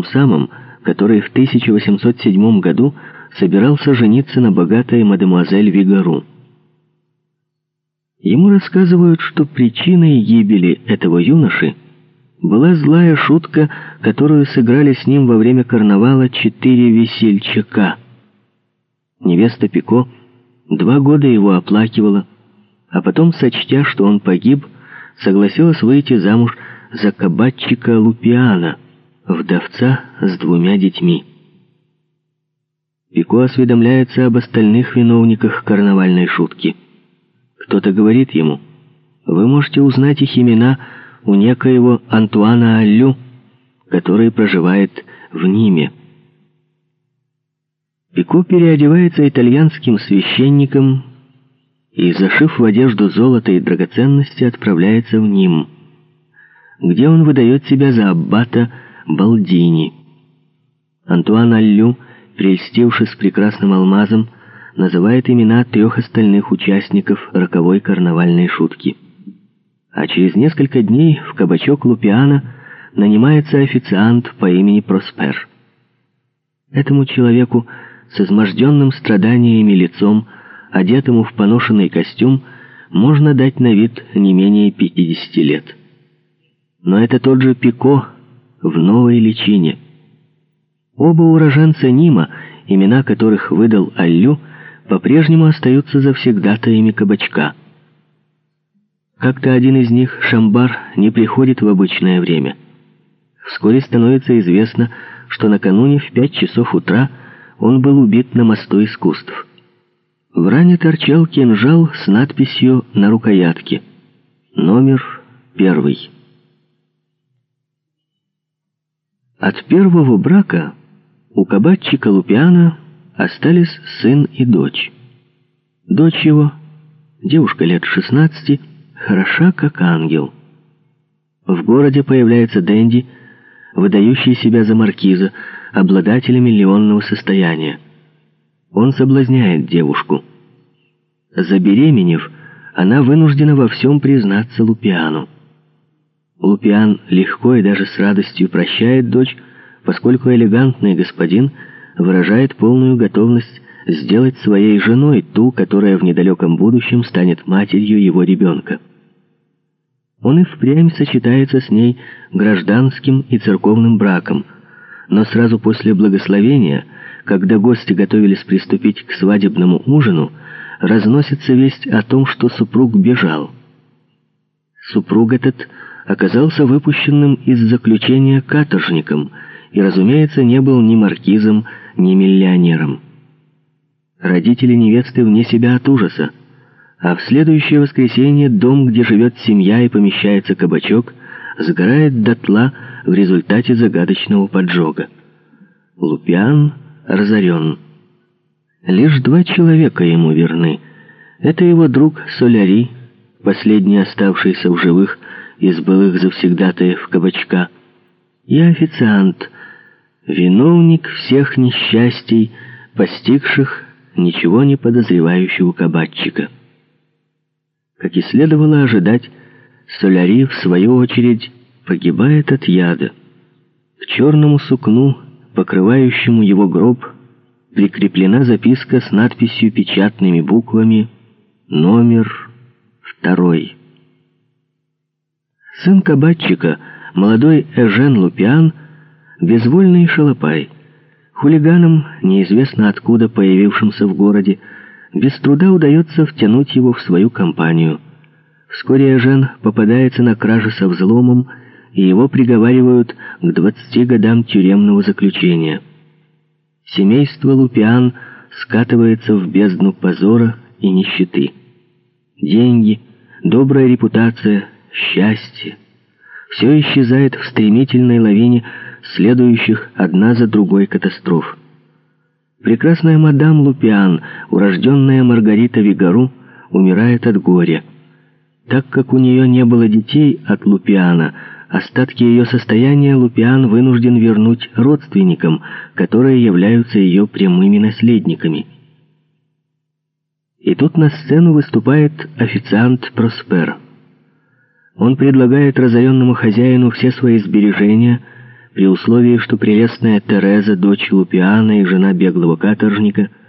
том самом, который в 1807 году собирался жениться на богатой мадемуазель Вигару. Ему рассказывают, что причиной гибели этого юноши была злая шутка, которую сыграли с ним во время карнавала четыре весельчака. Невеста Пико два года его оплакивала, а потом, сочтя, что он погиб, согласилась выйти замуж за кабачика Лупиана, вдовца с двумя детьми. Пико осведомляется об остальных виновниках карнавальной шутки. Кто-то говорит ему, «Вы можете узнать их имена у некоего Антуана Аллю, который проживает в Ниме». Пико переодевается итальянским священником и, зашив в одежду золото и драгоценности, отправляется в Ним, где он выдает себя за аббата Балдини. Антуан Аллю, прельстившись прекрасным алмазом, называет имена трех остальных участников роковой карнавальной шутки. А через несколько дней в кабачок Лупиана нанимается официант по имени Проспер. Этому человеку с изможденным страданиями лицом, одетому в поношенный костюм, можно дать на вид не менее 50 лет. Но это тот же Пико в новой личине. Оба уроженца Нима, имена которых выдал Аллю, по-прежнему остаются завсегдатаями кабачка. Как-то один из них, Шамбар, не приходит в обычное время. Вскоре становится известно, что накануне в пять часов утра он был убит на мосту искусств. В ране торчал кинжал с надписью на рукоятке «Номер первый». От первого брака у кабачика Лупиана остались сын и дочь. Дочь его, девушка лет 16, хороша как ангел. В городе появляется Дэнди, выдающий себя за маркиза, обладателя миллионного состояния. Он соблазняет девушку. Забеременев, она вынуждена во всем признаться Лупиану. Лупиан легко и даже с радостью прощает дочь, поскольку элегантный господин выражает полную готовность сделать своей женой ту, которая в недалеком будущем станет матерью его ребенка. Он и впрямь сочетается с ней гражданским и церковным браком, но сразу после благословения, когда гости готовились приступить к свадебному ужину, разносится весть о том, что супруг бежал. Супруг этот оказался выпущенным из заключения каторжником и, разумеется, не был ни маркизом, ни миллионером. Родители невесты вне себя от ужаса, а в следующее воскресенье дом, где живет семья и помещается кабачок, сгорает дотла в результате загадочного поджога. Лупиан разорен. Лишь два человека ему верны. Это его друг Соляри, последний оставшийся в живых из былых завсегдатаев кабачка, и официант, виновник всех несчастий, постигших ничего не подозревающего кабачика. Как и следовало ожидать, Соляри, в свою очередь, погибает от яда. К черному сукну, покрывающему его гроб, прикреплена записка с надписью печатными буквами «Номер второй». Сын кабачика, молодой Эжен Лупиан, безвольный шалопай, хулиганом, неизвестно откуда появившимся в городе, без труда удается втянуть его в свою компанию. Вскоре Эжен попадается на краже со взломом, и его приговаривают к 20 годам тюремного заключения. Семейство Лупиан скатывается в бездну позора и нищеты. Деньги, добрая репутация, счастье — все исчезает в стремительной лавине следующих одна за другой катастроф. Прекрасная мадам Лупиан, урожденная Маргарита Вигару, умирает от горя. Так как у нее не было детей от Лупиана, остатки ее состояния Лупиан вынужден вернуть родственникам, которые являются ее прямыми наследниками. И тут на сцену выступает официант Проспер. Он предлагает разоренному хозяину все свои сбережения, при условии, что прелестная Тереза, дочь Лупиана и жена беглого каторжника –